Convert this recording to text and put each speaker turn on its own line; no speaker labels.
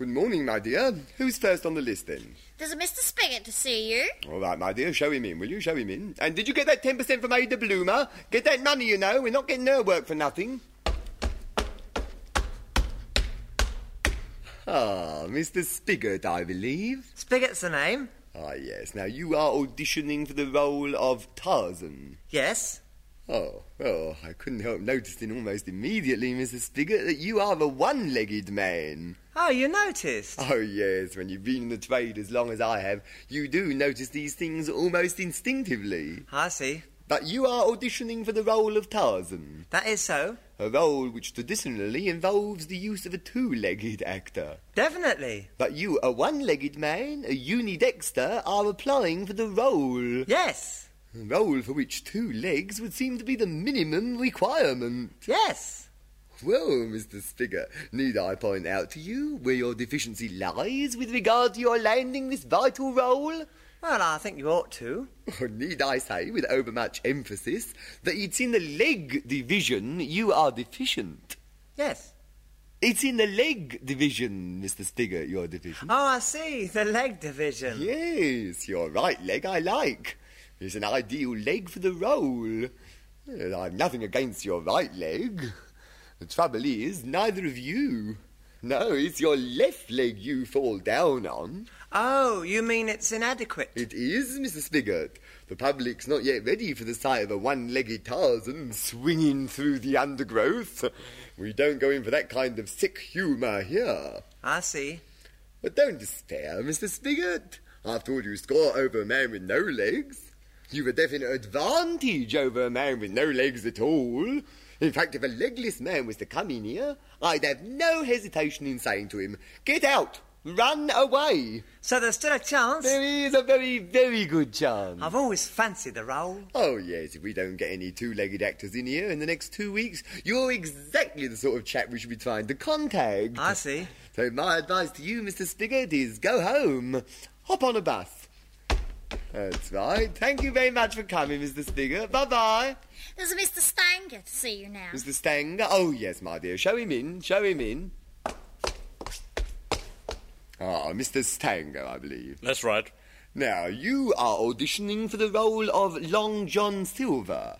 Good morning, my dear. Who's first on the list then?
There's a Mr. Spigot to see you.
All right, my dear, show him in, will you? Show him in. And did you get that 10% from Ada Bloomer? Get that money, you know. We're not getting her work for nothing. Ah, Mr. Spigot, I believe.
Spigot's the name.
Ah, yes. Now, you are auditioning for the role of Tarzan.
Yes.
Oh, well, I couldn't help noticing almost immediately, Mrs. Spigot, that you are the one-legged man.
Oh, you noticed?
Oh, yes, when you've been in the trade as long as I have, you do notice these things almost instinctively.
I see.
But you are auditioning for the role of Tarzan,
That is so.
a role which traditionally involves the use of a two-legged actor.
Definitely.
But you, a one-legged man, a unidexter, are applying for the role.
Yes.
A role for which two legs would seem to be the minimum requirement.
Yes.
Well, Mr. Spigot, need I point out to you where your deficiency lies with regard to your landing this vital role?
Well, I think you ought to.
Or need I say, with overmuch emphasis, that it's in the leg division you are deficient?
Yes.
It's in the leg division, Mr. Spigot, you're deficient.
Oh, I see. The leg division.
Yes, your right leg I like. It's an ideal leg for the role. I've nothing against your right leg. The trouble is, neither of you. No, it's your left leg you fall down on.
Oh, you mean it's inadequate?
It is, Mr. Spigot. The public's not yet ready for the sight of a one-legged Tarzan swinging through the undergrowth. We don't go in for that kind of sick humour here.
I see.
But don't despair, Mr. Spigot. After all, you score over a man with no legs. You've a definite advantage over a man with no legs at all. In fact, if a legless man was to come in here, I'd have no hesitation in saying to him, Get out! Run away!
So there's still a chance?
There is a very, very good chance.
I've always fancied the role.
Oh, yes, if we don't get any two-legged actors in here in the next two weeks, you're exactly the sort of chap we should be trying to contact.
I see.
So my advice to you, Mr. Spigot, is go home. Hop on a bus. That's right. Thank you very much for coming, Mr. Spigot. Bye-bye.
There's a Mr. Stanger to see you now.
Mr. Stanger. Oh, yes, my dear. Show him in. Show him in. Ah, Mr. Stanger, I believe.
That's right.
Now, you are auditioning for the role of Long John Silver.